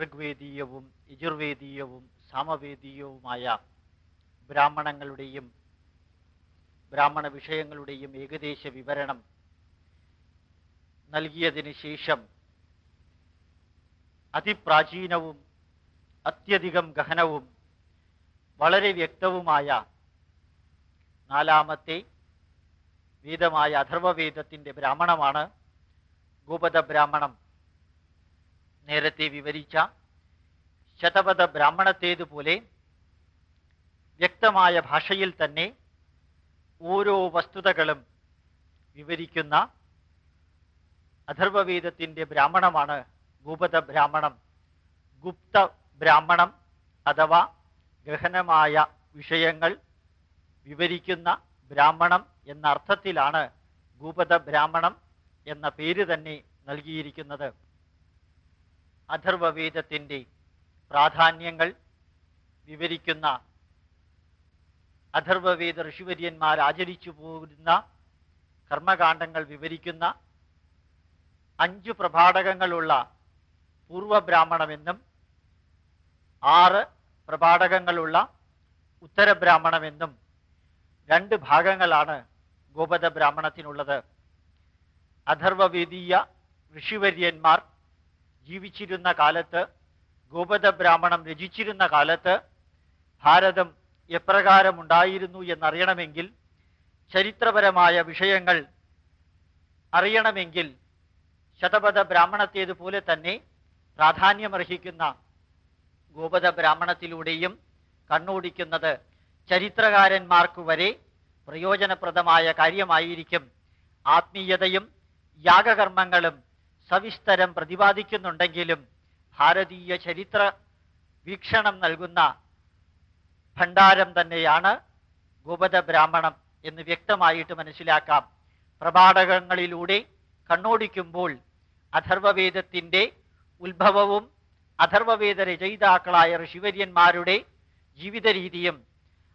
ഋഗ്വേദീയവും യജുർവേദീയവും സാമവേദീയവുമായ ബ്രാഹ്മണങ്ങളുടെയും ബ്രാഹ്മണ വിഷയങ്ങളുടെയും ഏകദേശ വിവരണം നൽകിയതിന് ശേഷം അതിപ്രാചീനവും അത്യധികം ഗഹനവും വളരെ വ്യക്തവുമായ നാലാമത്തെ വേദമായ അഥർവവേദത്തിന്റെ ബ്രാഹ്മണമാണ് ഗോപത ബ്രാഹ്മണം നേരത്തെ വിവരിച്ച ശതപഥ ബ്രാഹ്മണത്തേതുപോലെ വ്യക്തമായ ഭാഷയിൽ തന്നെ ഓരോ വസ്തുതകളും വിവരിക്കുന്ന അഥർവവേദത്തിന്റെ ബ്രാഹ്മണമാണ് ഭൂപത ബ്രാഹ്മണം ഗുപ്ത ബ്രാഹ്മണം അഥവാ ഗഹനമായ വിഷയങ്ങൾ വിവരിക്കുന്ന ബ്രാഹ്മണം എന്ന അർത്ഥത്തിലാണ് ഭൂപത ബ്രാഹ്മണം എന്ന പേര് തന്നെ നൽകിയിരിക്കുന്നത്. അഥർവവേദത്തിന്റെ പ്രാധാന്യങ്ങൾ വിവരിക്കുന്ന അഥർവവേദ ഋഷിവര്യന്മാർ ആചരിച്ചു പോകുന്ന കർമ്മകാണ്ഡങ്ങൾ വിവരിക്കുന്ന അഞ്ചു പ്രഭാടകങ്ങളുള്ള പൂർവബ്രാഹ്മണമെന്നും ആറ് പ്രഭാടകങ്ങളുള്ള ഉത്തരബ്രാഹ്മണമെന്നും രണ്ട് ഭാഗങ്ങളാണ് ഗോപദ ബ്രാഹ്മണത്തിനുള്ളത് അഥർവവേദീയ ഋഷിവര്യന്മാർ ജീവിച്ചിരുന്ന കാലത്ത് ഗോപത ബ്രാഹ്മണം രചിച്ചിരുന്ന കാലത്ത് ഭാരതം എപ്രകാരമുണ്ടായിരുന്നു എന്നറിയണമെങ്കിൽ ചരിത്രപരമായ വിഷയങ്ങൾ അറിയണമെങ്കിൽ ശതപഥ ബ്രാഹ്മണത്തേതുപോലെ തന്നെ പ്രാധാന്യമർഹിക്കുന്ന ഗോപത ബ്രാഹ്മണത്തിലൂടെയും കണ്ണോടിക്കുന്നത് ചരിത്രകാരന്മാർക്ക് വരെ പ്രയോജനപ്രദമായ കാര്യമായിരിക്കും. ആത്മീയതയും യാഗകർമ്മങ്ങളും സവിസ്തരം പ്രതിപാദിക്കുന്നുണ്ടെങ്കിലും ഭാരതീയ ചരിത്ര വീക്ഷണം നൽകുന്ന ഭണ്ഡാരം തന്നെയാണ് ഗോപത ബ്രാഹ്മണം എന്ന് വ്യക്തമായിട്ട് മനസ്സിലാക്കാം. പ്രഭാടകങ്ങളിലൂടെ കണ്ണോടിക്കുമ്പോൾ അഥർവവേദത്തിന്റെ ഉത്ഭവവും അഥർവവേദ രചയിതാക്കളായ ഋഷിവര്യന്മാരുടെ ജീവിത രീതിയും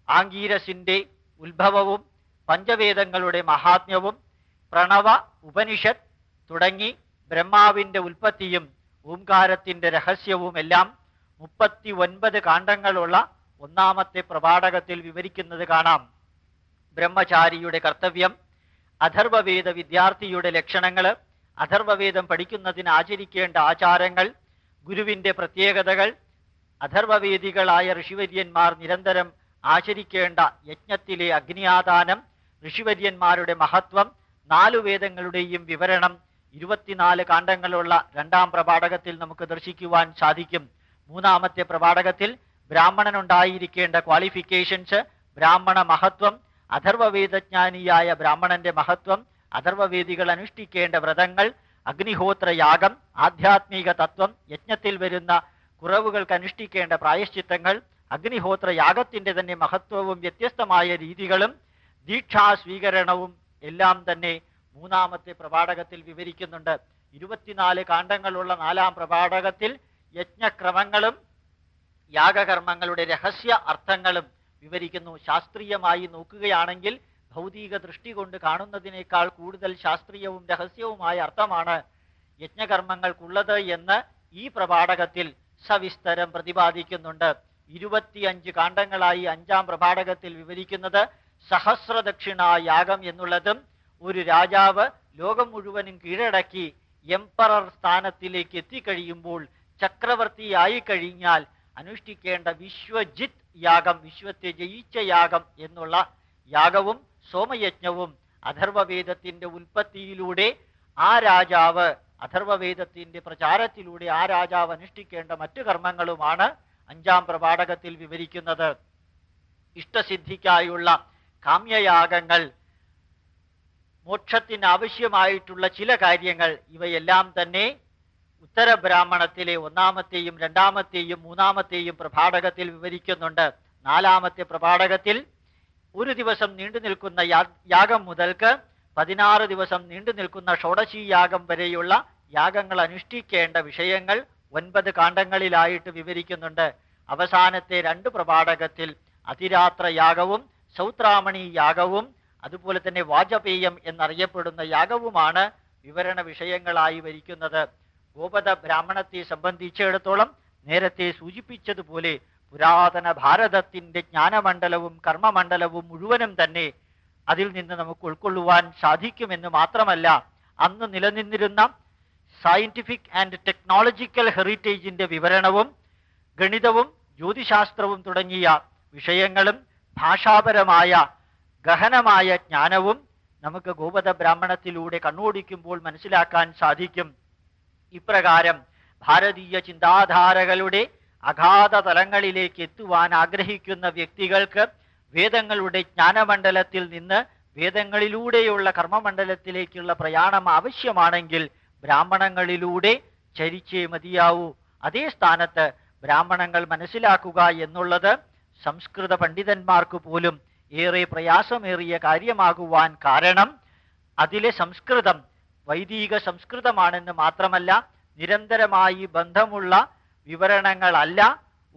ആംഗീരസിന്റെ ഉത്ഭവവും പഞ്ചവേദങ്ങളുടെ മഹാത്മ്യവും പ്രണവ ഉപനിഷത്ത് തുടങ്ങി ബ്രഹ്മാവിന്റെ ഉൽപ്പത്തിയും ഓംകാരത്തിന്റെ രഹസ്യവും എല്ലാം മുപ്പത്തി ഒൻപത് കാണ്ഡങ്ങളുള്ള ഒന്നാമത്തെ പ്രപാഠകത്തിൽ വിവരിക്കുന്നത് കാണാം. ബ്രഹ്മചാരിയുടെ കർത്തവ്യം അഥർവവേദ വിദ്യാർത്ഥിയുടെ ലക്ഷണങ്ങൾ അഥർവവേദം പഠിക്കുന്നതിന് ആചരിക്കേണ്ട ആചാരങ്ങൾ ഗുരുവിന്റെ പ്രത്യേകതകൾ അഥർവവേദികളായ ഋഷിവര്യന്മാർ നിരന്തരം ആചരിക്കേണ്ട യജ്ഞത്തിലെ അഗ്നിയാദാനം ഋഷിവര്യന്മാരുടെ മഹത്വം നാലു വേദങ്ങളുടെയും വിവരണം ഇരുപത്തിനാല് കാണ്ഡങ്ങളുള്ള രണ്ടാം പ്രഭാടകത്തിൽ നമുക്ക് ദർശിക്കുവാൻ സാധിക്കും. മൂന്നാമത്തെ പ്രപാഠകത്തിൽ ബ്രാഹ്മണനുണ്ടായിരിക്കേണ്ട ക്വാളിഫിക്കേഷൻസ് ബ്രാഹ്മണ മഹത്വം അഥർവവേദജ്ഞാനിയായ ബ്രാഹ്മണന്റെ മഹത്വം അഥർവവേദികൾ അനുഷ്ഠിക്കേണ്ട വ്രതങ്ങൾ അഗ്നിഹോത്ര യാഗം ആധ്യാത്മിക തത്വം യജ്ഞത്തിൽ വരുന്ന കുറവുകൾക്ക് അനുഷ്ഠിക്കേണ്ട പ്രായശ്ചിത്തങ്ങൾ അഗ്നിഹോത്ര യാഗത്തിന്റെ തന്നെ മഹത്വവും വ്യത്യസ്തമായ രീതികളും ദീക്ഷാസ്വീകരണവും എല്ലാം തന്നെ മൂന്നാമത്തെ പ്രപാഠകത്തിൽ വിവരിക്കുന്നുണ്ട്. ഇരുപത്തിനാല് കാണ്ഡങ്ങളുള്ള നാലാം പ്രപാഠകത്തിൽ യജ്ഞക്രമങ്ങളും യാഗകർമ്മങ്ങളുടെ രഹസ്യ അർത്ഥങ്ങളും വിവരിക്കുന്നു. ശാസ്ത്രീയമായി നോക്കുകയാണെങ്കിൽ ഭൗതിക ദൃഷ്ടി കൊണ്ട് കാണുന്നതിനേക്കാൾ കൂടുതൽ ശാസ്ത്രീയവും രഹസ്യവുമായ അർത്ഥമാണ് യജ്ഞകർമ്മങ്ങൾക്കുള്ളത് എന്ന് ഈ പ്രപാഠകത്തിൽ സവിസ്തരം പ്രതിപാദിക്കുന്നുണ്ട്. ഇരുപത്തിയഞ്ച് കാണ്ഡങ്ങളായി അഞ്ചാം പ്രഭാടകത്തിൽ വിവരിക്കുന്നത് സഹസ്രദക്ഷിണ യാഗം എന്നുള്ളതും ഒരു രാജാവ് ലോകം മുഴുവനും കീഴടക്കി എംപറർ സ്ഥാനത്തിലേക്ക് എത്തിക്കഴിയുമ്പോൾ ചക്രവർത്തിയായി കഴിഞ്ഞാൽ അനുഷ്ഠിക്കേണ്ട വിശ്വജിത് യാഗം വിശ്വത്തെ ജയിച്ച യാഗം എന്നുള്ള യാഗവും സോമയജ്ഞവും അഥർവവേദത്തിന്റെ ഉൽപ്പത്തിയിലൂടെ ആ രാജാവ് അഥർവവേദത്തിന്റെ പ്രചാരത്തിലൂടെ ആ രാജാവ് അനുഷ്ഠിക്കേണ്ട മറ്റു കർമ്മങ്ങളുമാണ് അഞ്ചാം പ്രപാഠകത്തിൽ വിവരിക്കുന്നത്. ഇഷ്ടസിദ്ധിക്കായുള്ള കാമ്യയാഗങ്ങൾ മോക്ഷത്തിന് ആവശ്യമായിട്ടുള്ള ചില കാര്യങ്ങൾ ഇവയെല്ലാം തന്നെ ഉത്തര ബ്രാഹ്മണത്തിലെ ഒന്നാമത്തെയും രണ്ടാമത്തെയും മൂന്നാമത്തെയും പ്രഭാടകത്തിൽ വിവരിക്കുന്നുണ്ട്. നാലാമത്തെ പ്രഭാടകത്തിൽ ഒരു ദിവസം നീണ്ടു നിൽക്കുന്ന യാഗം മുതൽക്ക് പതിനാറ് ദിവസം നീണ്ടു നിൽക്കുന്ന ഷോഡശി യാഗം വരെയുള്ള യാഗങ്ങൾ അനുഷ്ഠിക്കേണ്ട വിഷയങ്ങൾ ഒൻപത് കാണ്ഡങ്ങളിലായിട്ട് വിവരിക്കുന്നുണ്ട്. അവസാനത്തെ രണ്ട് പ്രഭാടകത്തിൽ അതിരാത്ര യാഗവും സൗത്രാമണി യാഗവും അതുപോലെ തന്നെ വാജപേയം എന്നറിയപ്പെടുന്ന യാഗവുമാണ് വിവരണ വിഷയങ്ങളായി വരിക്കുന്നത്. ഗോപത ബ്രാഹ്മണത്തെ സംബന്ധിച്ചിടത്തോളം നേരത്തെ സൂചിപ്പിച്ചതുപോലെ പുരാതന ഭാരതത്തിന്റെ ജ്ഞാനമണ്ഡലവും കർമ്മമണ്ഡലവും മുഴുവനും തന്നെ അതിൽ നിന്ന് നമുക്ക് ഉൾക്കൊള്ളുവാൻ സാധിക്കുമെന്ന് മാത്രമല്ല അന്ന് നിലനിന്നിരുന്ന സയന്റിഫിക് ആൻഡ് ടെക്നോളജിക്കൽ ഹെറിറ്റേജിന്റെ വിവരണവും ഗണിതവും ജ്യോതിശാസ്ത്രവും തുടങ്ങിയ വിഷയങ്ങളും ഭാഷാപരമായ ഗഹനമായ ജ്ഞാനവും നമുക്ക് ഗോപത ബ്രാഹ്മണത്തിലൂടെ കണ്ണോടിക്കുമ്പോൾ മനസ്സിലാക്കാൻ സാധിക്കും. ഇപ്രകാരം ഭാരതീയ ചിന്താധാരകളുടെ അഗാധ തലങ്ങളിലേക്ക് എത്തുവാൻ ആഗ്രഹിക്കുന്ന വ്യക്തികൾക്ക് വേദങ്ങളുടെ ജ്ഞാനമണ്ഡലത്തിൽ നിന്ന് വേദങ്ങളിലൂടെയുള്ള കർമ്മമണ്ഡലത്തിലേക്കുള്ള പ്രയാണം ആവശ്യമാണെങ്കിൽ ബ്രാഹ്മണങ്ങളിലൂടെ ചരിച്ചേ മതിയാവൂ. അതേ സ്ഥാനത്ത് ബ്രാഹ്മണങ്ങൾ മനസ്സിലാക്കുക എന്നുള്ളത് സംസ്കൃത പണ്ഡിതന്മാർക്ക് പോലും ഏറെ പ്രയാസമേറിയ കാര്യമാകുവാൻ കാരണം അതിലെ സംസ്കൃതം വൈദിക സംസ്കൃതമാണെന്ന് മാത്രമല്ല നിരന്തരമായി ബന്ധമുള്ള വിവരണങ്ങളല്ല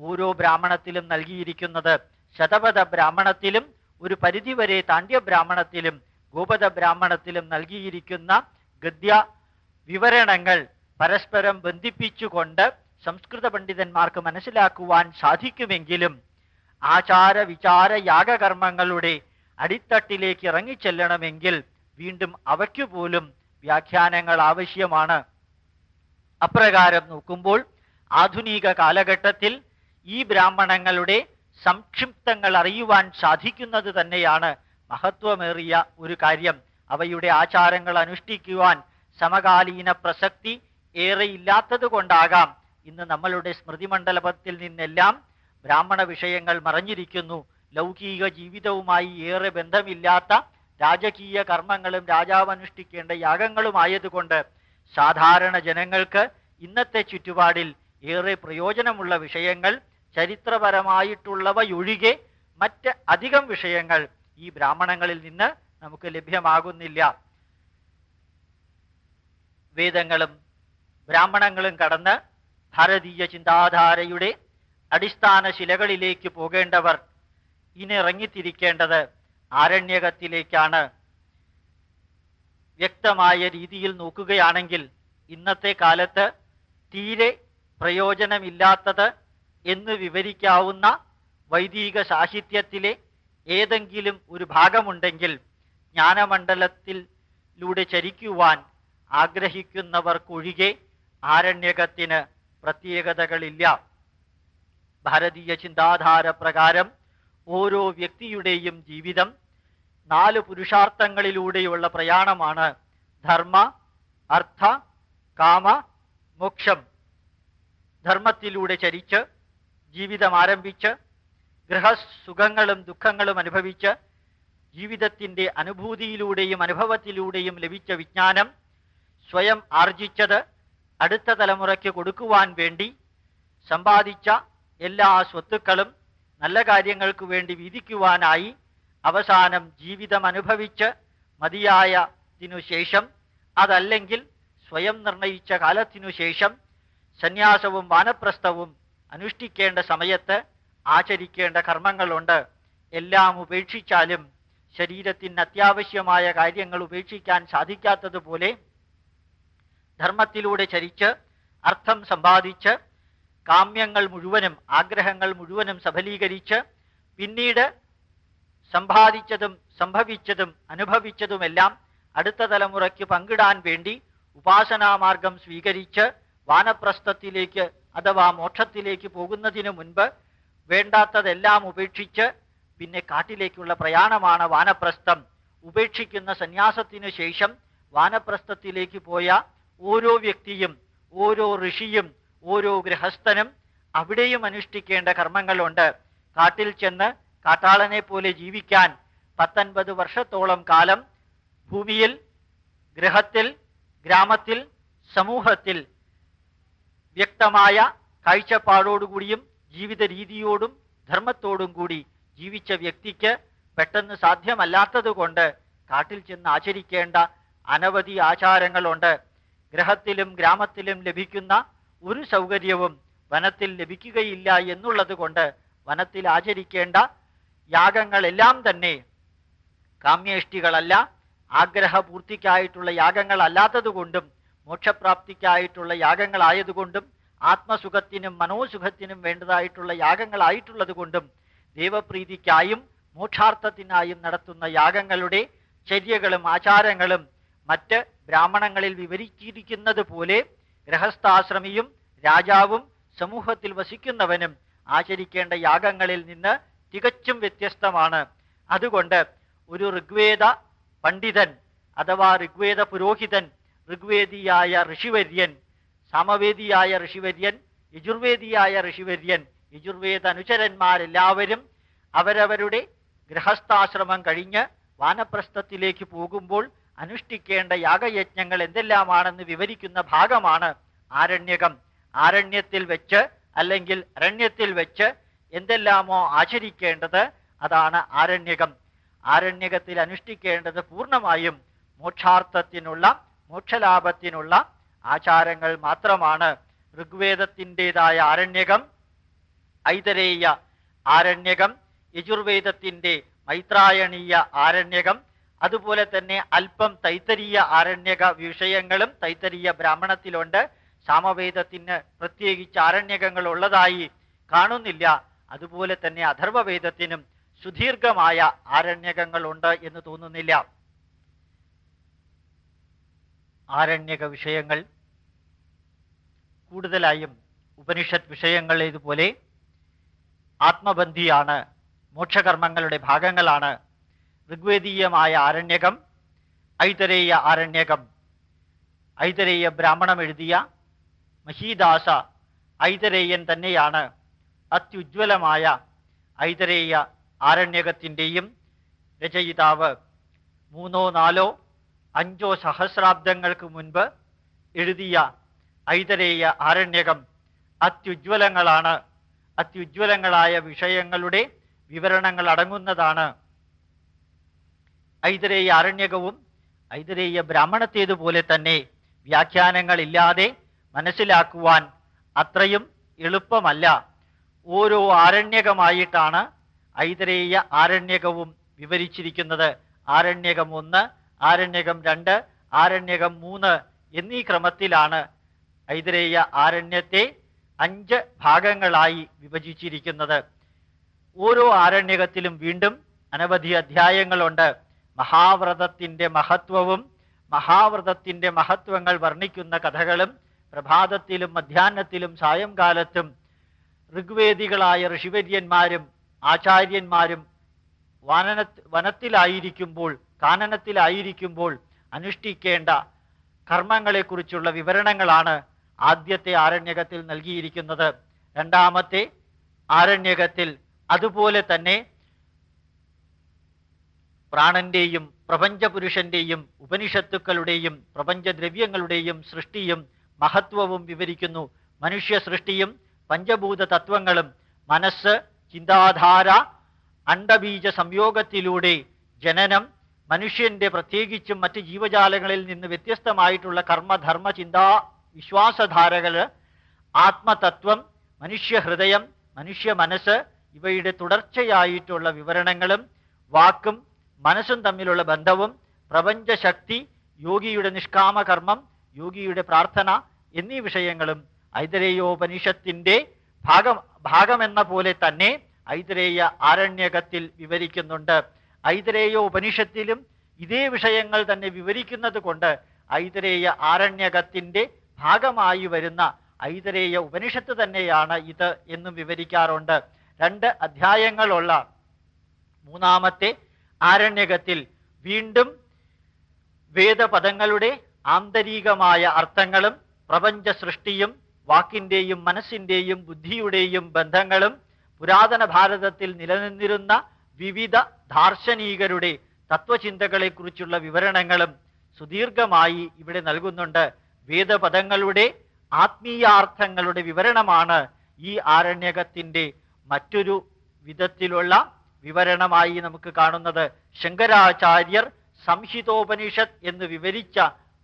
ഓരോ ബ്രാഹ്മണത്തിലും നൽകിയിരിക്കുന്നത്. ശതപഥ ബ്രാഹ്മണത്തിലും ഒരു പരിധിവരെ താണ്ഡ്യ ബ്രാഹ്മണത്തിലും ഗോപത ബ്രാഹ്മണത്തിലും നൽകിയിരിക്കുന്ന ഗദ്യ വിവരണങ്ങൾ പരസ്പരം ബന്ധിപ്പിച്ചുകൊണ്ട് സംസ്കൃത പണ്ഡിതന്മാർക്ക് മനസ്സിലാക്കുവാൻ സാധിക്കുമെങ്കിലും ആചാര വിചാര യാഗകർമ്മങ്ങളുടെ അടിത്തട്ടിലേക്ക് ഇറങ്ങിച്ചെല്ലണമെങ്കിൽ വീണ്ടും അവയ്ക്കു പോലും വ്യാഖ്യാനങ്ങൾ ആവശ്യമാണ്. അപ്രകാരം നോക്കുമ്പോൾ ആധുനിക കാലഘട്ടത്തിൽ ഈ ബ്രാഹ്മണങ്ങളുടെ സംക്ഷിപ്തങ്ങൾ അറിയുവാൻ സാധിക്കുന്നത് തന്നെയാണ് മഹത്വമേറിയ ഒരു കാര്യം. അവയുടെ ആചാരങ്ങൾ അനുഷ്ഠിക്കുവാൻ സമകാലീന പ്രസക്തി ഏറെ ഇല്ലാത്തത് കൊണ്ടാകാം ഇന്ന് നമ്മളുടെ സ്മൃതിമണ്ഡലത്തിൽ നിന്നെല്ലാം ബ്രാഹ്മണ വിഷയങ്ങൾ മറഞ്ഞിരിക്കുന്നു. ലൗകിക ജീവിതവുമായി ഏറെ ബന്ധമില്ലാത്ത രാജകീയ കർമ്മങ്ങളും രാജാവ് അനുഷ്ഠിക്കേണ്ട യാഗങ്ങളുമായതുകൊണ്ട് സാധാരണ ജനങ്ങൾക്ക് ഇന്നത്തെ ചുറ്റുപാടിൽ ഏറെ പ്രയോജനമുള്ള വിഷയങ്ങൾ ചരിത്രപരമായിട്ടുള്ളവയൊഴികെ മറ്റ് അധികം വിഷയങ്ങൾ ഈ ബ്രാഹ്മണങ്ങളിൽ നിന്ന് നമുക്ക് ലഭ്യമാകുന്നില്ല. വേദങ്ങളും ബ്രാഹ്മണങ്ങളും കടന്ന് ഭാരതീയ ചിന്താധാരയുടെ അടിസ്ഥാന ശിലകളിലേക്ക് പോകേണ്ടവർ ഇനിറങ്ങിത്തിരിക്കേണ്ടത് ആരണ്യകത്തിലേക്കാണ്. വ്യക്തമായ രീതിയിൽ നോക്കുകയാണെങ്കിൽ ഇന്നത്തെ കാലത്ത് തീരെ പ്രയോജനമില്ലാത്തത് എന്ന് വിവരിക്കാവുന്ന വൈദിക സാഹിത്യത്തിലെ ഏതെങ്കിലും ഒരു ഭാഗമുണ്ടെങ്കിൽ ജ്ഞാനമണ്ഡലത്തിലൂടെ ചരിക്കുവാൻ ആഗ്രഹിക്കുന്നവർക്കൊഴികെ ആരണ്യകത്തിന് പ്രത്യേകതകളില്ല. ഭാരതീയ ചിന്താധാര പ്രകാരം ഓരോ വ്യക്തിയുടെയും ജീവിതം നാല് പുരുഷാർത്ഥങ്ങളിലൂടെയുള്ള പ്രയാണമാണ് ധർമ്മ അർത്ഥ കാമ മോക്ഷം. ധർമ്മത്തിലൂടെ ചരിച്ച് ജീവിതം ആരംഭിച്ച് ഗൃഹസുഖങ്ങളും ദുഃഖങ്ങളും അനുഭവിച്ച് ജീവിതത്തിന്റെ അനുഭൂതിയിലൂടെയും അനുഭവത്തിലൂടെയും ലഭിച്ച വിജ്ഞാനം സ്വയം ആർജിച്ചത് അടുത്ത തലമുറയ്ക്ക് കൊടുക്കുവാൻ വേണ്ടി സമ്പാദിച്ച എല്ലാ സ്വത്തുക്കളും നല്ല കാര്യങ്ങൾക്ക് വേണ്ടി വിധിക്കുവാനായി അവസാനം ജീവിതം അനുഭവിച്ച് മതിയായതിനു ശേഷം അതല്ലെങ്കിൽ സ്വയം നിർണയിച്ച കാലത്തിനു ശേഷം സന്യാസവും വാനപ്രസ്ഥവും അനുഷ്ഠിക്കേണ്ട സമയത്ത് ആചരിക്കേണ്ട കർമ്മങ്ങളുണ്ട്. എല്ലാം ഉപേക്ഷിച്ചാലും ശരീരത്തിന് അത്യാവശ്യമായ കാര്യങ്ങൾ ഉപേക്ഷിക്കാൻ സാധിക്കാത്തതുപോലെ ധർമ്മത്തിലൂടെ ചരിച്ച് അർത്ഥം സമ്പാദിച്ച് കാമ്യങ്ങൾ മുഴുവനും ആഗ്രഹങ്ങൾ മുഴുവനും സഫലീകരിച്ച് പിന്നീട് സമ്പാദിച്ചതും സംഭവിച്ചതും അനുഭവിച്ചതുമെല്ലാം അടുത്ത തലമുറയ്ക്ക് പങ്കിടാൻ വേണ്ടി ഉപാസനാമാർഗം സ്വീകരിച്ച് വാനപ്രസ്ഥത്തിലേക്ക് അഥവാ മോക്ഷത്തിലേക്ക് പോകുന്നതിന് മുൻപ് വേണ്ടാത്തതെല്ലാം ഉപേക്ഷിച്ച് പിന്നെ കാട്ടിലേക്കുള്ള പ്രയാണമാണ് വാനപ്രസ്ഥം. ഉപേക്ഷിക്കുന്ന സന്യാസത്തിനു ശേഷം വാനപ്രസ്ഥത്തിലേക്ക് പോയ ഓരോ വ്യക്തിയും ഓരോ ഋഷിയും ഓരോ ഗൃഹസ്ഥനും അവിടെയും അനുഷ്ഠിക്കേണ്ട കർമ്മങ്ങളുണ്ട്. കാട്ടിൽ ചെന്ന് കാട്ടാളനെ പോലെ ജീവിക്കാൻ പത്തൊൻപത് വർഷത്തോളം കാലം ഭൂമിയിൽ ഗൃഹത്തിൽ ഗ്രാമത്തിൽ സമൂഹത്തിൽ വ്യക്തമായ കാഴ്ചപ്പാടോടുകൂടിയും ജീവിത രീതിയോടും ധർമ്മത്തോടും കൂടി ജീവിച്ച വ്യക്തിക്ക് പെട്ടെന്ന് സാധ്യമല്ലാത്തത് കൊണ്ട് കാട്ടിൽ ചെന്ന് ആചരിക്കേണ്ട അനവധി ആചാരങ്ങളുണ്ട്. ഗ്രഹത്തിലും ഗ്രാമത്തിലും ലഭിക്കുന്ന ഒരു സൗകര്യവും വനത്തിൽ ലഭിക്കുകയില്ല എന്നുള്ളത് കൊണ്ട് വനത്തിൽ ആചരിക്കേണ്ട യാഗങ്ങളെല്ലാം തന്നെ കാമ്യേഷ്ടികളല്ല ആഗ്രഹപൂർത്തിക്കായിട്ടുള്ള യാഗങ്ങളല്ലാത്തതുകൊണ്ടും മോക്ഷപ്രാപ്തിക്കായിട്ടുള്ള യാഗങ്ങളായതുകൊണ്ടും ആത്മസുഖത്തിനും മനോസുഖത്തിനും വേണ്ടതായിട്ടുള്ള യാഗങ്ങളായിട്ടുള്ളത് കൊണ്ടും ദേവപ്രീതിക്കായും മോക്ഷാർത്ഥത്തിനായും നടത്തുന്ന യാഗങ്ങളുടെ ചര്യകളും ആചാരങ്ങളും മറ്റ് ബ്രാഹ്മണങ്ങളിൽ വിവരിച്ചിരിക്കുന്നത് പോലെ ഗൃഹസ്ഥാശ്രമിയും രാജാവും സമൂഹത്തിൽ വസിക്കുന്നവനും ആചരിക്കേണ്ട യാഗങ്ങളിൽ നിന്ന് തികച്ചും വ്യത്യസ്തമാണ്. അതുകൊണ്ട് ഒരു ഋഗ്വേദ പണ്ഡിതൻ അഥവാ ഋഗ്വേദ പുരോഹിതൻ ഋഗ്വേദിയായ ഋഷിവര്യൻ സാമവേദിയായ ഋഷിവര്യൻ യജുർവേദിയായ ഋഷിവര്യൻ യജുർവേദ അനുചരന്മാരെല്ലാവരും അവരവരുടെ ഗൃഹസ്ഥാശ്രമം കഴിഞ്ഞ് വാനപ്രസ്ഥത്തിലേക്ക് പോകുമ്പോൾ അനുഷ്ഠിക്കേണ്ട യാഗയജ്ഞങ്ങൾ എന്തെല്ലാമാണെന്ന് വിവരിക്കുന്ന ഭാഗമാണ് ആരണ്യകം. ആരണ്യത്തിൽ വെച്ച് അല്ലെങ്കിൽ അരണ്യത്തിൽ വെച്ച് എന്തെല്ലാമോ ആചരിക്കേണ്ടത് അതാണ് ആരണ്യകം. ആരണ്യകത്തിൽ അനുഷ്ഠിക്കേണ്ടത് പൂർണമായും മോക്ഷാർത്ഥത്തിനുള്ള മോക്ഷലാഭത്തിനുള്ള ആചാരങ്ങൾ മാത്രമാണ്. ഋഗ്വേദത്തിന്റെതായ ആരണ്യകം ഐതരേയ ആരണ്യകം യജുർവേദത്തിന്റെ മൈത്രായണീയ ആരണ്യകം അതുപോലെ തന്നെ അല്പം തൈത്തരീയ ആരണ്യക വിഷയങ്ങളും തൈത്തരീയ ബ്രാഹ്മണത്തിലുണ്ട്. സാമവേദത്തിന് പ്രത്യേകിച്ച് ആരണ്യകങ്ങൾ ഉള്ളതായി കാണുന്നില്ല. അതുപോലെ തന്നെ അഥർവവേദത്തിനും സുദീർഘമായ ആരണ്യകങ്ങൾ ഉണ്ട് എന്ന് തോന്നുന്നില്ല. ആരണ്യക വിഷയങ്ങൾ കൂടുതലായും ഉപനിഷത്ത് വിഷയങ്ങൾ ഇതുപോലെ ആത്മബന്ധിയാണ് മോക്ഷകർമ്മങ്ങളുടെ ഭാഗങ്ങളാണ് ഋഗ്വേദീയമായ ആരണ്യകം ഐതരേയ ആരണ്യകം. ഐതരേയ ബ്രാഹ്മണം എഴുതിയ മഹീദാസ ഐതരേയൻ തന്നെയാണ്. അത്യുജ്വലമായ ഐതരേയ ആരണ്യകത്തിന്റെയും രചയിതാവ്. മൂന്നോ നാലോ അഞ്ചോ സഹസ്രാബ്ദങ്ങൾക്ക് മുൻപ് എഴുതിയ ഐതരേയ ആരണ്യകം അത്യുജ്വലങ്ങളാണ്. അത്യുജ്വലങ്ങളായ വിഷയങ്ങളുടെ വിവരണങ്ങൾ അടങ്ങുന്നതാണ് ഐതരേയ ആരണ്യകവും ഐതരേയ ബ്രാഹ്മണത്തേതുപോലെ തന്നെ വ്യാഖ്യാനങ്ങളില്ലാതെ മനസ്സിലാക്കുവാൻ അത്രയും എളുപ്പമല്ല. ഓരോ ആരണ്യകമായിട്ടാണ് ഐതരേയ ആരണ്യകവും വിവരിച്ചിരിക്കുന്നത്. ആരണ്യകം ഒന്ന് ആരണ്യകം രണ്ട് ആരണ്യകം മൂന്ന് എന്നീ ക്രമത്തിലാണ് ഐതരേയ ആരണ്യത്തെ അഞ്ച് ഭാഗങ്ങളായി വിഭജിച്ചിരിക്കുന്നത്. ഓരോ ആരണ്യകത്തിലും വീണ്ടും അനവധി അധ്യായങ്ങളുണ്ട്. മഹാവ്രതത്തിന്റെ മഹത്വവും മഹാവ്രതത്തിന്റെ മഹത്വങ്ങൾ വർണിക്കുന്ന കഥകളും പ്രഭാതത്തിലും മധ്യാഹ്നത്തിലും സായംകാലത്തും ഋഗ്വേദികളായ ഋഷിവര്യന്മാരും ആചാര്യന്മാരും വനന വനത്തിലായിരിക്കുമ്പോൾ കാനനത്തിലായിരിക്കുമ്പോൾ അനുഷ്ഠിക്കേണ്ട കർമ്മങ്ങളെക്കുറിച്ചുള്ള വിവരണങ്ങളാണ് ആദ്യത്തെ ആരണ്യകത്തിൽ നൽകിയിരിക്കുന്നത്. രണ്ടാമത്തെ ആരണ്യകത്തിൽ അതുപോലെ തന്നെ പ്രാണന്റെയും പ്രപഞ്ചപുരുഷന്റെയും ഉപനിഷത്തുക്കളുടെയും പ്രപഞ്ചദ്രവ്യങ്ങളുടെയും സൃഷ്ടിയും മഹത്വവും വിവരിക്കുന്നു. മനുഷ്യ സൃഷ്ടിയും പഞ്ചഭൂത തത്വങ്ങളും മനസ്സ് ചിന്താധാര അണ്ടബീജ സംയോഗത്തിലൂടെ ജനനം മനുഷ്യന്റെ പ്രത്യേകിച്ചും മറ്റ് ജീവജാലങ്ങളിൽ നിന്ന് വ്യത്യസ്തമായിട്ടുള്ള കർമ്മധർമ്മ ചിന്താ വിശ്വാസധാരകൾ ആത്മതത്വം മനുഷ്യഹൃദയം മനുഷ്യ മനസ്സ് ഇവയുടെ തുടർച്ചയായിട്ടുള്ള വിവരണങ്ങളും വാക്കും മനസ്സും തമ്മിലുള്ള ബന്ധവും പ്രപഞ്ചശക്തി യോഗിയുടെ നിഷ്കാമകർമ്മം യോഗിയുടെ പ്രാർത്ഥന എന്നീ വിഷയങ്ങളും ഐതരേയോപനിഷത്തിന്റെ ഭാഗം ഭാഗമെന്ന പോലെ തന്നെ ഐതരേയ ആരണ്യകത്തിൽ വിവരിക്കുന്നുണ്ട്. ഐതരേയ ഉപനിഷത്തിലും ഇതേ വിഷയങ്ങൾ തന്നെ വിവരിക്കുന്നത് കൊണ്ട് ഐതരേയ ആരണ്യകത്തിന്റെ ഭാഗമായി വരുന്ന ഐതരേയ ഉപനിഷത്ത് തന്നെയാണ് ഇത് എന്നും വിവരിക്കാറുണ്ട്. രണ്ട് അധ്യായങ്ങളുള്ള മൂന്നാമത്തെ ആരണ്യകത്തിൽ വീണ്ടും വേദപദങ്ങളുടെ ആന്തരികമായ അർത്ഥങ്ങളും പ്രപഞ്ച സൃഷ്ടിയും വാക്കിന്റെയും മനസ്സിന്റെയും ബുദ്ധിയുടെയും ബന്ധങ്ങളും പുരാതന ഭാരതത്തിൽ നിലനിന്നിരുന്ന വിവിധ ദാർശനികരുടെ തത്വചിന്തകളെക്കുറിച്ചുള്ള വിവരണങ്ങളും സുദീർഘമായി ഇവിടെ നൽകുന്നുണ്ട്. വേദപദങ്ങളുടെ ആത്മീയാർത്ഥങ്ങളുടെ വിവരണമാണ് ഈ ആരണ്യകത്തിന്റെ മറ്റൊരു വിധത്തിലുള്ള വിവരണമായി നമുക്ക് കാണുന്നത് ശങ്കരാചാര്യർ സംഹിതോപനിഷത്ത് എന്ന് വിവരിച്ച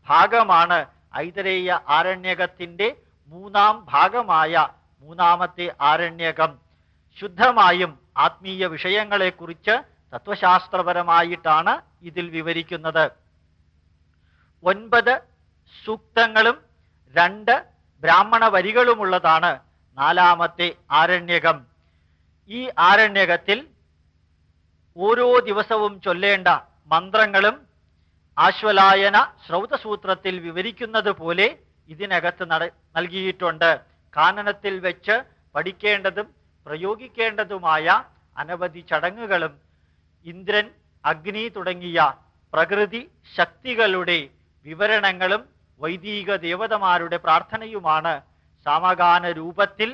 ഭാഗമാണ് ഐതരേയ ആരണ്യകത്തിന്റെ മൂന്നാം ഭാഗമായ മൂന്നാമത്തെ ആരണ്യകം. ശുദ്ധമായും ആത്മീയ വിഷയങ്ങളെക്കുറിച്ച് തത്വശാസ്ത്രപരമായിട്ടാണ് ഇതിൽ വിവരിക്കുന്നത്. ഒൻപത് സൂക്തങ്ങളും രണ്ട് ബ്രാഹ്മണ വരികളുമുള്ളതാണ് നാലാമത്തെ ആരണ്യകം. ഈ ആരണ്യകത്തിൽ ഓരോ ദിവസവും ചൊല്ലേണ്ട മന്ത്രങ്ങളും ആശ്വലായന ശ്രൗതസൂത്രത്തിൽ വിവരിക്കുന്നത് പോലെ ഇതിനകത്ത് നൽകിയിട്ടുണ്ട്. കാനനത്തിൽ വെച്ച് പഠിക്കേണ്ടതും പ്രയോഗിക്കേണ്ടതുമായ അനവധി ചടങ്ങുകളും ഇന്ദ്രൻ അഗ്നി തുടങ്ങിയ പ്രകൃതി ശക്തികളുടെ വിവരണങ്ങളും വൈദിക ദേവതമാരുടെ പ്രാർത്ഥനയുമാണ് സാമഗാന രൂപത്തിൽ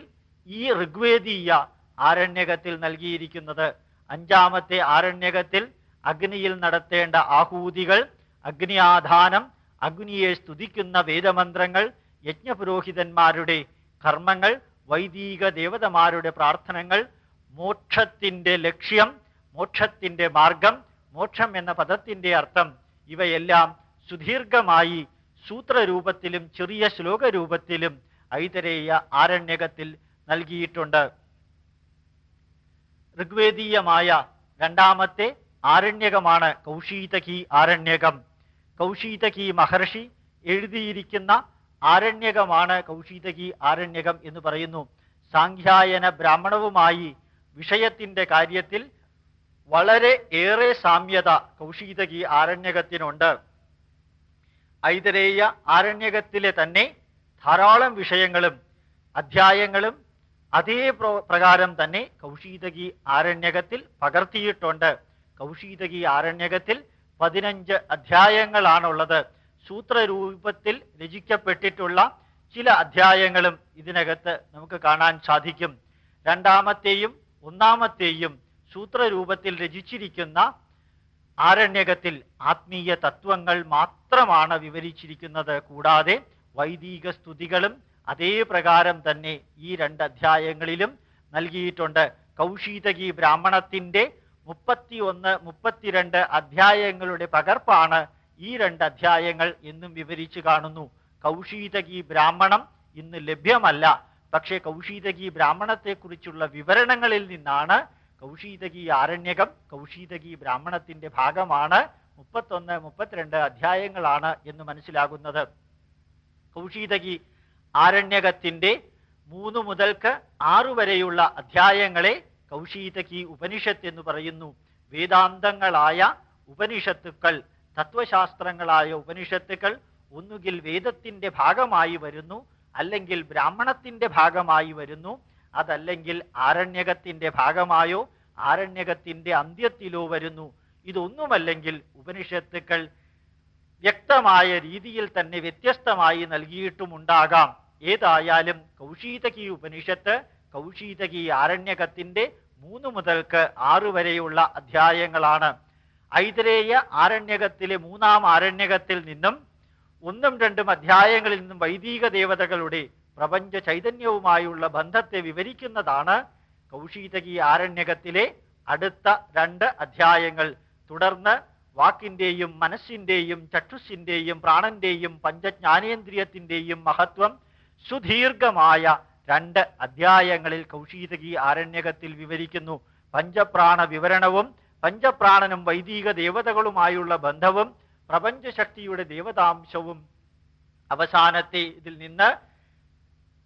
ഈ ഋഗ്വേദീയ ആരണ്യകത്തിൽ നൽകിയിരിക്കുന്നത്. അഞ്ചാമത്തെ ആരണ്യകത്തിൽ അഗ്നിയിൽ നടത്തേണ്ട ആഹൂതികൾ അഗ്നിയാധാനം അഗ്നിയെ സ്തുതിക്കുന്ന വേദമന്ത്രങ്ങൾ യജ്ഞപുരോഹിതന്മാരുടെ കർമ്മങ്ങൾ വൈദിക ദേവതമാരുടെ പ്രാർത്ഥനകൾ മോക്ഷത്തിന്റെ ലക്ഷ്യം മോക്ഷത്തിന്റെ മാർഗം മോക്ഷം എന്ന പദത്തിന്റെ അർത്ഥം ഇവയെല്ലാം സുദീർഘമായി സൂത്രരൂപത്തിലും ചെറിയ ശ്ലോകരൂപത്തിലും ഐതരേയ ആരണ്യകത്തിൽ നൽകിയിട്ടുണ്ട്. ഋഗ്വേദീയമായ രണ്ടാമത്തെ ആരണ്യകമാണ് കൗശീതകി ആരണ്യകം. കൗശീതകി മഹർഷി എഴുതിയിരിക്കുന്ന ആരണ്യകമാണ് കൗശീതകി ആരണ്യകം എന്ന് പറയുന്നു. സാഖ്യായന ബ്രാഹ്മണവുമായി വിഷയത്തിന്റെ കാര്യത്തിൽ വളരെ ഏറെ സാമ്യത കൗശീതകി ആരണ്യകത്തിനുണ്ട്. ഐതരേയ ആരണ്യകത്തിലെ തന്നെ ധാരാളം വിഷയങ്ങളും അധ്യായങ്ങളും അതേ പ്രകാരം തന്നെ കൗശീതകി ആരണ്യകത്തിൽ പകർത്തിയിട്ടുണ്ട്. കൗശീതകി ആരണ്യകത്തിൽ പതിനഞ്ച് അധ്യായങ്ങളാണുള്ളത്. സൂത്രരൂപത്തിൽ രചിക്കപ്പെട്ടിട്ടുള്ള ചില അധ്യായങ്ങളും ഇതിനകത്ത് നമുക്ക് കാണാൻ സാധിക്കും. രണ്ടാമത്തെയും ഒന്നാമത്തെയും സൂത്രരൂപത്തിൽ രചിച്ചിരിക്കുന്ന ആരണ്യകത്തിൽ ആത്മീയ തത്വങ്ങൾ മാത്രമാണ് വിവരിച്ചിരിക്കുന്നത്. കൂടാതെ വൈദിക സ്തുതികളും അതേ പ്രകാരം തന്നെ ഈ രണ്ട് അധ്യായങ്ങളിലും നൽകിയിട്ടുണ്ട്. കൗശീതകി ബ്രാഹ്മണത്തിന്റെ മുപ്പത്തി ഒന്ന് മുപ്പത്തിരണ്ട് അധ്യായങ്ങളുടെ പകർപ്പാണ് ഈ രണ്ട് അധ്യായങ്ങൾ എന്നും വിവരിച്ചു കാണുന്നു. കൗശീതകി ബ്രാഹ്മണം ഇന്ന് ലഭ്യമല്ല. പക്ഷേ കൗശീതകി ബ്രാഹ്മണത്തെക്കുറിച്ചുള്ള വിവരണങ്ങളിൽ നിന്നാണ് കൗശീതകി ആരണ്യകം കൗശീതകി ബ്രാഹ്മണത്തിന്റെ ഭാഗമാണ് മുപ്പത്തൊന്ന് മുപ്പത്തിരണ്ട് അധ്യായങ്ങളാണ് എന്ന് മനസ്സിലാകുന്നത്. കൗശീതകി ആരണ്യകത്തിന്റെ മൂന്ന് മുതൽക്ക് ആറു വരെയുള്ള അധ്യായങ്ങളെ കൗശീതകി ഉപനിഷത്ത് എന്ന് പറയുന്നു. വേദാന്തങ്ങളായ ഉപനിഷത്തുക്കൾ തത്വശാസ്ത്രങ്ങളായ ഉപനിഷത്തുക്കൾ ഒന്നുകിൽ വേദത്തിന്റെ ഭാഗമായി വരുന്നു അല്ലെങ്കിൽ ബ്രാഹ്മണത്തിന്റെ ഭാഗമായി വരുന്നു അതല്ലെങ്കിൽ ആരണ്യകത്തിന്റെ ഭാഗമായോ ആരണ്യകത്തിന്റെ അന്ത്യത്തിലോ വരുന്നു. ഇതൊന്നുമല്ലെങ്കിൽ ഉപനിഷത്തുക്കൾ വ്യക്തമായ രീതിയിൽ തന്നെ വ്യത്യസ്തമായി നൽകിയിട്ടുമുണ്ടാകാം. ഏതായാലും കൗശീതകി ഉപനിഷത്ത് കൗശീതകി ആരണ്യകത്തിന്റെ മൂന്ന് മുതൽക്ക് ആറ് വരെയുള്ള അധ്യായങ്ങളാണ്. ഐതരേയ ആരണ്യകത്തിലെ മൂന്നാം ആരണ്യകത്തിൽ നിന്നും ഒന്നും രണ്ടും അധ്യായങ്ങളിൽ നിന്നും വൈദിക ദേവതകളുടെ പ്രപഞ്ച ചൈതന്യവുമായുള്ള ബന്ധത്തെ വിവരിക്കുന്നതാണ് കൗശീതകി ആരണ്യകത്തിലെ അടുത്ത രണ്ട് അധ്യായങ്ങൾ. തുടർന്ന് വാക്കിന്റെയും മനസ്സിന്റെയും ചക്ഷുസിന്റെയും പ്രാണന്റെയും പഞ്ചജ്ഞാനേന്ദ്രിയത്തിന്റെയും മഹത്വം സുദീർഘമായ രണ്ട് അധ്യായങ്ങളിൽ കൗശീതകി ആരണ്യകത്തിൽ വിവരിക്കുന്നു. പഞ്ചപ്രാണ വിവരണവും പഞ്ചപ്രാണനും വൈദിക ദേവതകളുമായുള്ള ബന്ധവും പ്രപഞ്ചശക്തിയുടെ ദേവതാംശവും അവസാനത്തെ ഇതിൽ നിന്ന്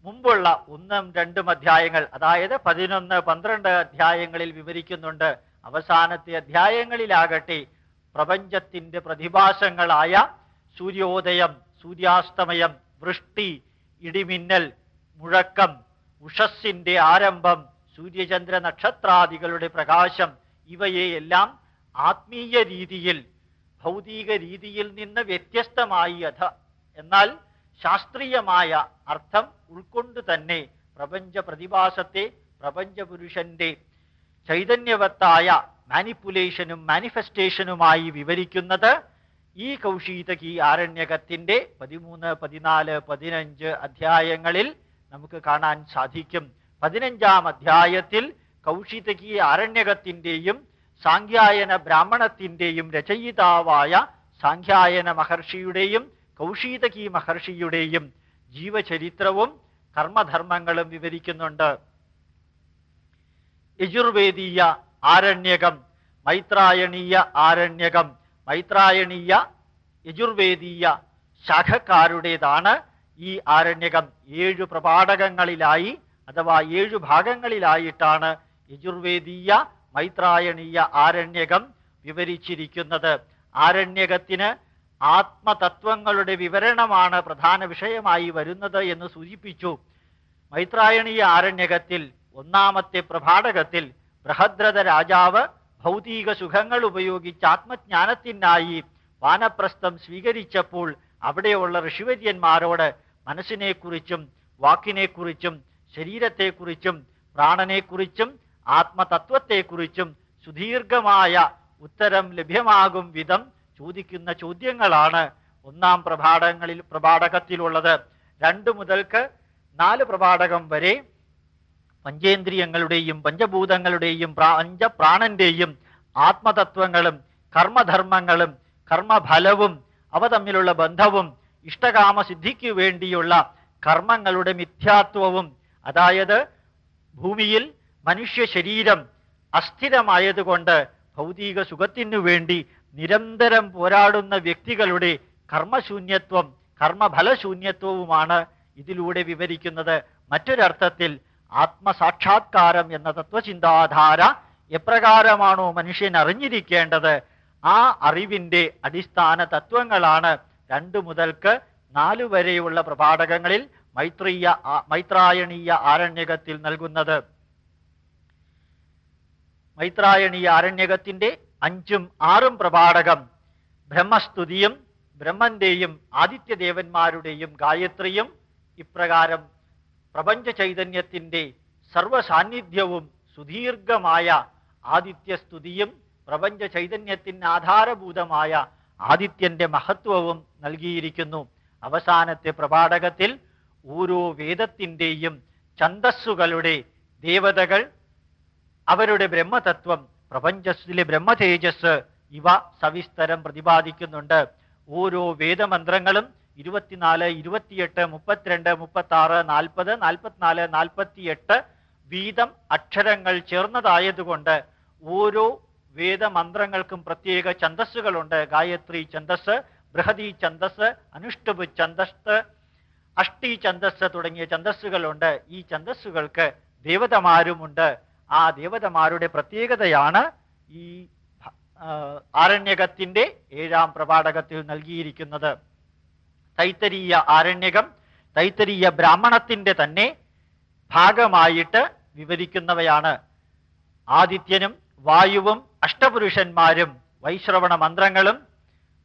മുമ്പുള്ള ഒന്നും രണ്ടും അധ്യായങ്ങൾ അതായത് പതിനൊന്ന് പന്ത്രണ്ട് അധ്യായങ്ങളിൽ വിവരിക്കുന്നുണ്ട്. അവസാനത്തെ അധ്യായങ്ങളിലാകട്ടെ പ്രപഞ്ചത്തിന്റെ പ്രതിഭാസങ്ങളായ സൂര്യോദയം സൂര്യാസ്തമയം വൃഷ്ടി ഇടിമിന്നൽ മുഴക്കം ഉഷസ്സിന്റെ ആരംഭം സൂര്യചന്ദ്ര നക്ഷത്രാദികളുടെ പ്രകാശം ഇവയെയെല്ലാം ആത്മീയ രീതിയിൽ ഭൗതിക രീതിയിൽ നിന്ന് വ്യത്യസ്തമായി അഥ എന്നാൽ ശാസ്ത്രീയമായ അർത്ഥം ഉൾക്കൊണ്ട് തന്നെ പ്രപഞ്ച പ്രതിഭാസത്തെ പ്രപഞ്ചപുരുഷന്റെ ചൈതന്യവത്തായ മാനിപ്പുലേഷനും മാനിഫെസ്റ്റേഷനുമായി വിവരിക്കുന്നത് ഈ കൗശീതകി ആരണ്യകത്തിന്റെ പതിമൂന്ന് പതിനാല് പതിനഞ്ച് അധ്യായങ്ങളിൽ നമുക്ക് കാണാൻ സാധിക്കും. പതിനഞ്ചാം അധ്യായത്തിൽ കൗശിതകി ആരണ്യകത്തിന്റെയും സാഖ്യായന ബ്രാഹ്മണത്തിന്റെയും രചയിതാവായ സാഖ്യായന മഹർഷിയുടെയും കൗശീതകി മഹർഷിയുടെയും ജീവചരിത്രവും കർമ്മധർമ്മങ്ങളും വിവരിക്കുന്നുണ്ട്. യജുർവേദീയ ആരണ്യകം. മൈത്രായണീയ ആരണ്യകം. മൈത്രായണീയ യജുർവേദീയ ശാഖക്കാരുടേതാണ് ഈ ആരണ്യകം. ഏഴു പ്രപാഠകങ്ങളിലായി അഥവാ ഏഴു ഭാഗങ്ങളിലായിട്ടാണ് യജുർവേദീയ മൈത്രായണീയ ആരണ്യകം വിവരിച്ചിരിക്കുന്നത്. ആരണ്യകത്തിന് ആത്മതത്വങ്ങളുടെ വിവരണമാണ് പ്രധാന വിഷയമായി വരുന്നത് എന്ന് സൂചിപ്പിച്ചു. മൈത്രായണീയ ആരണ്യകത്തിൽ ഒന്നാമത്തെ പ്രഭാടകത്തിൽ ബൃഹദ്രഥ രാജാവ് ഭൗതിക സുഖങ്ങൾ ഉപയോഗിച്ച് ആത്മജ്ഞാനത്തിനായി വാനപ്രസ്ഥം സ്വീകരിച്ചപ്പോൾ അവിടെയുള്ള ഋഷിവര്യന്മാരോട് മനസ്സിനെക്കുറിച്ചും വാക്കിനെക്കുറിച്ചും ശരീരത്തെക്കുറിച്ചും പ്രാണനെക്കുറിച്ചും ആത്മതത്വത്തെക്കുറിച്ചും സുദീർഘമായ ഉത്തരം ലഭ്യമാകും വിധം ചോദിക്കുന്ന ചോദ്യങ്ങളാണ് ഒന്നാം പ്രഭാടങ്ങളിൽ പ്രഭാടകത്തിലുള്ളത്. രണ്ട് മുതൽക്ക് നാല് പ്രഭാടകം വരെ പഞ്ചേന്ദ്രിയങ്ങളുടെയും പഞ്ചഭൂതങ്ങളുടെയും പഞ്ചപ്രാണന്റെയും ആത്മതത്വങ്ങളും കർമ്മധർമ്മങ്ങളും കർമ്മഫലവും അവ തമ്മിലുള്ള ബന്ധവും ഇഷ്ടകാമ സിദ്ധിക്കു വേണ്ടിയുള്ള കർമ്മങ്ങളുടെ മിഥ്യാത്വവും അതായത് ഭൂമിയിൽ മനുഷ്യ ശരീരം അസ്ഥിരമായതുകൊണ്ട് ഭൗതിക സുഖത്തിനു വേണ്ടി നിരന്തരം പോരാടുന്ന വ്യക്തികളുടെ കർമ്മശൂന്യത്വം കർമ്മഫലശൂന്യത്വവുമാണ് ഇതിലൂടെ വിവരിക്കുന്നത്. മറ്റൊരർത്ഥത്തിൽ ആത്മസാക്ഷാത്കാരം എന്ന തത്വചിന്താധാര എപ്രകാരമാണോ മനുഷ്യൻ അറിഞ്ഞിരിക്കേണ്ടത്? ആ അറിവിന്റെ അടിസ്ഥാന തത്വങ്ങളാണ് രണ്ടു മുതൽക്ക് നാലു വരെയുള്ള പ്രപാഠകങ്ങളിൽ മൈത്രീയ മൈത്രായണീയ ആരണ്യകത്തിൽ നൽകുന്നത്. മൈത്രായണീയ ആരണ്യകത്തിന്റെ അഞ്ചും ആറും പ്രപാഠകം ബ്രഹ്മസ്തുതിയും ബ്രഹ്മന്റെയും ആദിത്യദേവന്മാരുടെയും ഗായത്രിയും ഇപ്രകാരം പ്രപഞ്ച ചൈതന്യത്തിന്റെ സർവസാന്നിധ്യവും സുദീർഘമായ ആദിത്യസ്തുതിയും പ്രപഞ്ച ചൈതന്യത്തിന് ആധാരഭൂതമായ ആദിത്യന്റെ മഹത്വവും നൽകിയിരിക്കുന്നു. അവസാനത്തെ പ്രപാഠകത്തിൽ ഓരോ വേദത്തിന്റെയും ഛന്തസ്സുകളുടെ ദേവതകൾ അവരുടെ ബ്രഹ്മതത്വം പ്രപഞ്ചത്തിലെ ബ്രഹ്മതേജസ് ഇവ സവിസ്തരം പ്രതിപാദിക്കുന്നുണ്ട്. ഓരോ വേദമന്ത്രങ്ങളും ഇരുപത്തിനാല് ഇരുപത്തിയെട്ട് മുപ്പത്തിരണ്ട് മുപ്പത്തി ആറ് നാൽപ്പത് നാൽപ്പത്തിനാല് നാൽപ്പത്തിയെട്ട് വീതം അക്ഷരങ്ങൾ ചേർന്നതായതുകൊണ്ട് ഓരോ വേദമന്ത്രങ്ങൾക്കും പ്രത്യേക ഛന്തസ്സുകളുണ്ട് ഗായത്രി ഛന്തസ് ബൃഹതി ഛന്തസ് അനുഷ്ടുപ് ഛന്തസ് അഷ്ടി ഛന്തസ് തുടങ്ങിയ ഛന്തസ്സുകളുണ്ട് ഈ ഛന്തസ്സുകൾക്ക് ദേവതമാരുമുണ്ട്. ആ ദേവതമാരുടെ പ്രത്യേകതയാണ് ഈ ആരണ്യകത്തിന്റെ ഏഴാം പ്രപാഠകത്തിൽ നൽകിയിരിക്കുന്നത്. തൈത്തരീയ ആരണ്യകം തൈത്തരീയ ബ്രാഹ്മണത്തിന്റെ തന്നെ ഭാഗമായിട്ട് വിവരിക്കുന്നവയാണ്. ആദിത്യനും വായുവും അഷ്ടപുരുഷന്മാരും വൈശ്രവണ മന്ത്രങ്ങളും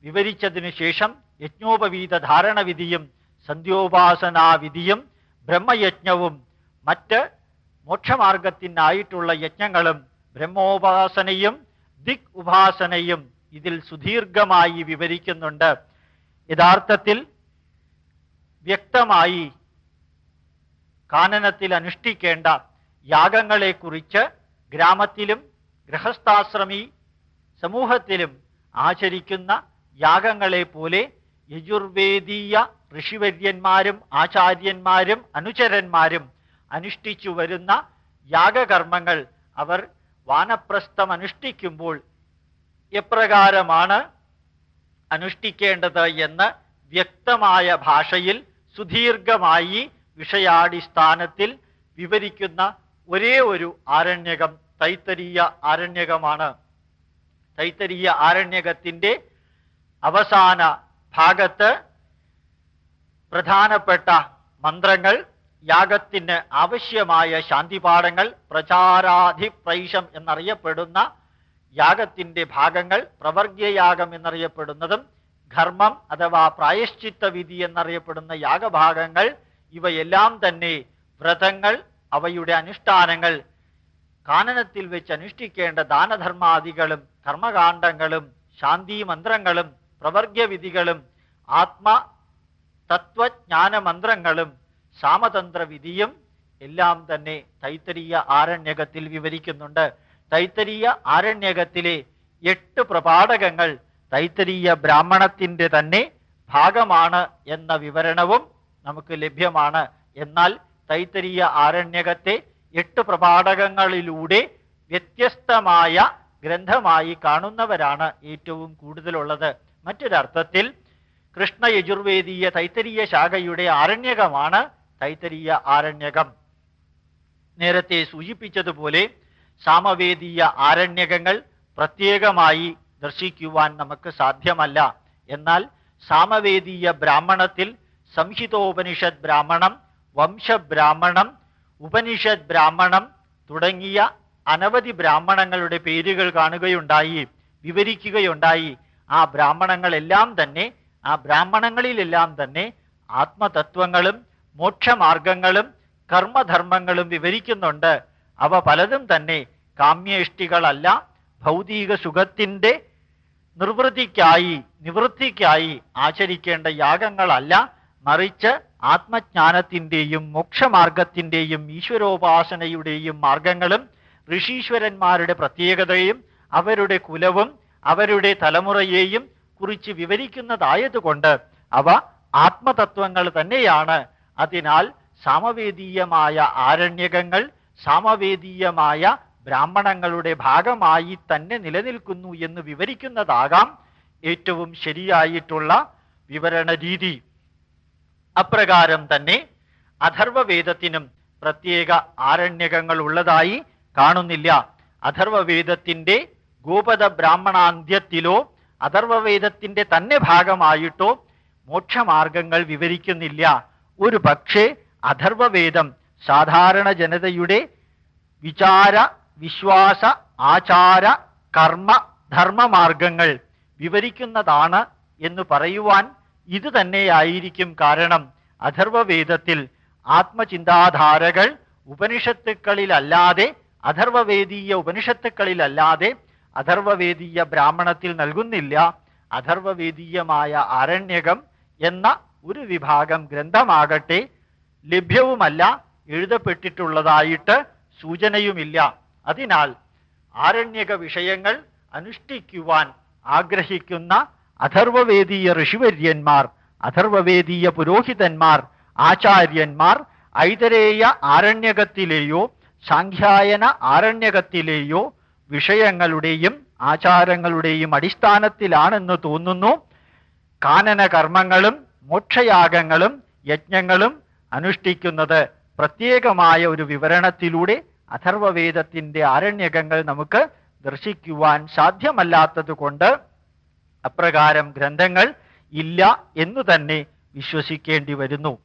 വിവരിച്ചതിനു ശേഷം യജ്ഞോപവീത ധാരണവിധിയും സന്ധ്യോപാസനാവിധിയും ബ്രഹ്മയജ്ഞവും മറ്റ് മോക്ഷമാർഗത്തിനായിട്ടുള്ള യജ്ഞങ്ങളും ബ്രഹ്മോപാസനയും ദിക് ഉപാസനയും ഇതിൽ സുദീർഘമായി വിവരിക്കുന്നുണ്ട്. യഥാർത്ഥത്തിൽ വ്യക്തമായി കാനനത്തിൽ അനുഷ്ഠിക്കേണ്ട യാഗങ്ങളെക്കുറിച്ച് ഗ്രാമത്തിലും ഗൃഹസ്ഥാശ്രമി സമൂഹത്തിലും ആചരിക്കുന്ന യാഗങ്ങളെ പോലെ യജുർവേദീയ ഋഷിവര്യന്മാരും ആചാര്യന്മാരും അനുചരന്മാരും അനുഷ്ഠിച്ചു വരുന്ന യാഗകർമ്മങ്ങൾ അവർ വാനപ്രസ്ഥം അനുഷ്ഠിക്കുമ്പോൾ എപ്രകാരമാണ് അനുഷ്ഠിക്കേണ്ടത് എന്ന് വ്യക്തമായ ഭാഷയിൽ സുദീർഘമായി വിഷയാടിസ്ഥാനത്തിൽ വിവരിക്കുന്ന ഒരേ ഒരു ആരണ്യകം തൈത്തരീയ ആരണ്യകമാണ്. തൈത്തരീയ ആരണ്യകത്തിന്റെ അവസാന ഭാഗത്ത് പ്രധാനപ്പെട്ട മന്ത്രങ്ങൾ യാഗത്തിന് ആവശ്യമായ ശാന്തിപാഠങ്ങൾ പ്രചാരാധിപ്രൈഷം എന്നറിയപ്പെടുന്ന യാഗത്തിന്റെ ഭാഗങ്ങൾ പ്രവർഗ്യയാഗം എന്നറിയപ്പെടുന്നതും ധർമ്മം അഥവാ പ്രായശ്ചിത്ത വിധി എന്നറിയപ്പെടുന്ന യാഗഭാഗങ്ങൾ ഇവയെല്ലാം തന്നെ വ്രതങ്ങൾ അവയുടെ അനുഷ്ഠാനങ്ങൾ കാനനത്തിൽ വെച്ച് അനുഷ്ഠിക്കേണ്ട ദാനധർമാദികളും കർമ്മകാന്ഡങ്ങളും ശാന്തി മന്ത്രങ്ങളും പ്രവർഗ്യവിധികളും ആത്മ തത്വജ്ഞാന മന്ത്രങ്ങളും സാമതന്ത്ര വിധിയും എല്ലാം തന്നെ തൈത്തരീയ ആരണ്യകത്തിൽ വിവരിക്കുന്നുണ്ട്. തൈത്തരീയ ആരണ്യകത്തിലെ എട്ട് പ്രപാഠകങ്ങൾ തൈത്തരീയ ബ്രാഹ്മണത്തിന്റെ തന്നെ ഭാഗമാണ് എന്ന വിവരണവും നമുക്ക് ലഭ്യമാണ്. എന്നാൽ തൈത്തരീയ ആരണ്യകത്തെ എട്ട് പ്രപാഠകങ്ങളിലൂടെ വ്യത്യസ്തമായ ഗ്രന്ഥമായി കാണുന്നവരാണ് ഏറ്റവും കൂടുതലുള്ളത്. മറ്റൊരർത്ഥത്തിൽ കൃഷ്ണ യജുർവേദീയ തൈത്തരീയ ശാഖയുടെ ആരണ്യകമാണ് തൈത്തരീയ ആരണ്യകം. നേരത്തെ സൂചിപ്പിച്ചതുപോലെ സാമവേദീയ ആരണ്യകങ്ങൾ പ്രത്യേകമായി ദർശിക്കുവാൻ നമുക്ക് സാധ്യമല്ല. എന്നാൽ സാമവേദീയ ബ്രാഹ്മണത്തിൽ സംഹിതോപനിഷത് ബ്രാഹ്മണം വംശബ്രാഹ്മണം ഉപനിഷത് ബ്രാഹ്മണം തുടങ്ങിയ അനവധി ബ്രാഹ്മണങ്ങളുടെ പേരുകൾ കാണുകയുണ്ടായി വിവരിക്കുകയുണ്ടായി. ആ ബ്രാഹ്മണങ്ങളെല്ലാം തന്നെ ആ ബ്രാഹ്മണങ്ങളിലെല്ലാം തന്നെ ആത്മതത്വങ്ങളും മോക്ഷമാർഗങ്ങളും കർമ്മധർമ്മങ്ങളും വിവരിക്കുന്നുണ്ട്. അവ പലതും തന്നെ കാമ്യേഷ്ടികളല്ല ഭൗതിക സുഖത്തിന്റെ നിർവൃത്തിക്കായി നിവൃത്തിക്കായി ആചരിക്കേണ്ട യാഗങ്ങളല്ല മറിച്ച് ആത്മജ്ഞാനത്തിന്റെയും മോക്ഷമാർഗത്തിന്റെയും ഈശ്വരോപാസനയുടെയും മാർഗങ്ങളും ഋഷീശ്വരന്മാരുടെ പ്രത്യേകതയും അവരുടെ കുലവും അവരുടെ തലമുറയെയും കുറിച്ച് വിവരിക്കുന്നതായതുകൊണ്ട് അവ ആത്മതത്വങ്ങൾ തന്നെയാണ്. അതിനാൽ സാമവേദീയമായ ആരണ്യകങ്ങൾ സാമവേദീയമായ ബ്രാഹ്മണങ്ങളുടെ ഭാഗമായി തന്നെ നിലനിൽക്കുന്നു എന്ന് വിവരിക്കുന്നതാകാം ഏറ്റവും ശരിയായിട്ടുള്ള വിവരണ രീതി. അപ്രകാരം തന്നെ അഥർവവേദത്തിനും പ്രത്യേക ആരണ്യകങ്ങൾ ഉള്ളതായി കാണുന്നില്ല. അഥർവവേദത്തിന്റെ ഗോപത ബ്രാഹ്മണാന്ത്യത്തിലോ അഥർവവേദത്തിന്റെ തന്നെ ഭാഗമായിട്ടോ മോക്ഷമാർഗങ്ങൾ വിവരിക്കുന്നില്ല. ഒരു പക്ഷേ അഥർവവേദം സാധാരണ ജനതയുടെ വിചാര വിശ്വാസ ആചാര കർമ്മ ധർമ്മമാർഗങ്ങൾ വിവരിക്കുന്നതാണ് എന്ന് പറയുവാൻ ഇത് തന്നെയായിരിക്കും കാരണം. അഥർവവേദത്തിൽ ആത്മചിന്താധാരകൾ ഉപനിഷത്തുക്കളിലല്ലാതെ അഥർവവേദീയ ഉപനിഷത്തുക്കളിലല്ലാതെ അഥർവവേദീയ ബ്രാഹ്മണത്തിൽ നൽകുന്നില്ല. അഥർവവേദീയമായ ആരണ്യകം എന്ന ഒരു വിഭാഗം ഗ്രന്ഥമാകട്ടെ ലഭ്യവുമല്ല എഴുതപ്പെട്ടിട്ടുള്ളതായിട്ട് സൂചനയുമില്ല. അതിനാൽ ആരണ്യക വിഷയങ്ങൾ അനുഷ്ഠിക്കുവാൻ ആഗ്രഹിക്കുന്ന അഥർവവേദീയ ഋഷിവര്യന്മാർ അഥർവവേദീയ പുരോഹിതന്മാർ ആചാര്യന്മാർ ഐതരേയ ആരണ്യകത്തിലെയോ സാഖ്യായന ആരണ്യകത്തിലെയോ വിഷയങ്ങളുടെയും ആചാരങ്ങളുടെയും അടിസ്ഥാനത്തിലാണെന്ന് തോന്നുന്നു. കാനനകർമ്മങ്ങളും മോക്ഷയാഗങ്ങളും യജ്ഞങ്ങളും അനുഷ്ഠിക്കുന്നത് പ്രത്യേകമായ ഒരു വിവരണത്തിലൂടെ അഥർവവേദത്തിന്റെ ആരണ്യകങ്ങൾ നമുക്ക് ദർശിക്കുവാൻ സാധ്യമല്ലാത്തത് കൊണ്ട് അപ്രകാരം ഗ്രന്ഥങ്ങൾ ഇല്ല എന്നു തന്നെ വിശ്വസിക്കേണ്ടി വരുന്നു.